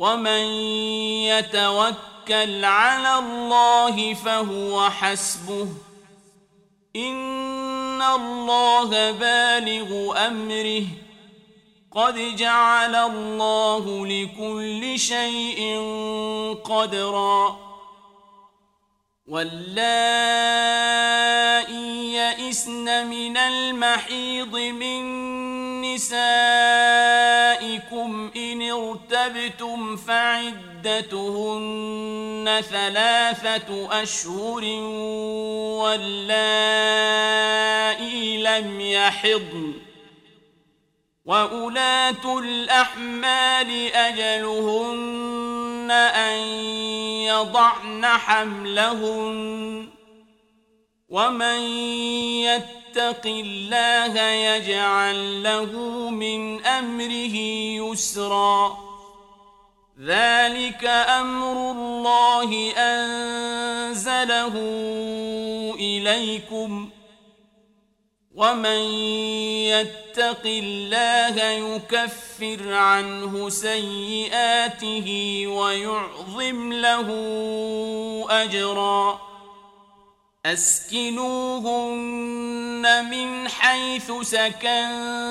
ومن يتوكل على الله فهو حسبه ان الله بالغ امره قد جعل الله لكل شيء قدرا واللائي يئسن من المحيض من نسائكم إن ارتبتم فعدتهن ثلاثة أشهر واللائي لم يحضن وأولاة الأحمال أجلهن أن يضعن حملهن ومن يتق الله يجعل له من امره يسرا ذلك أمر الله انزله اليكم ومن يتق الله يكفر عنه سيئاته ويعظم له اجرا اسكنوهن من حيث سكنتم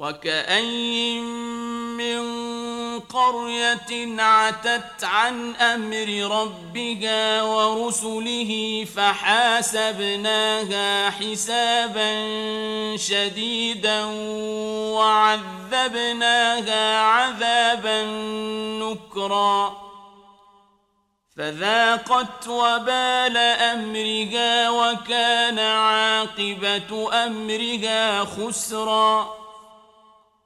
وكاين من قرية عتت عن أمر ربها ورسله فحاسبناها حسابا شديدا وعذبناها عذابا نكرا. فذاقت وبال أمرها وكان عاقبة أمرها خسرا.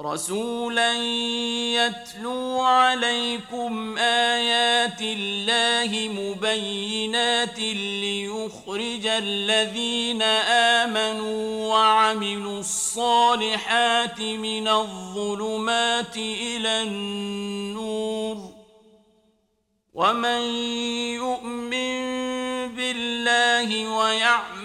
رسولا يتلو عليكم آيات الله مبينات ليخرج الذين آمنوا وعملوا الصالحات من الظلمات إلى النور ومن يؤمن بالله ويعمل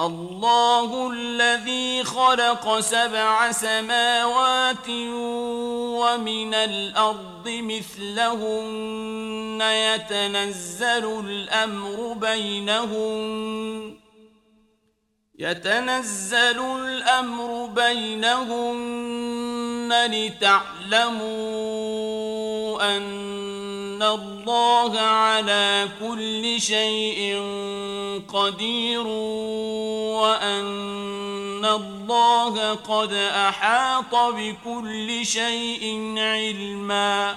الله الذي خلق سبع سماوات ومن الأرض مثلهن يتنزل الأمر بينهن يتنزل الأمر بينهن لتعلموا أن الله على كل شيء قدير وأن الله قد أحاط بكل شيء علمًا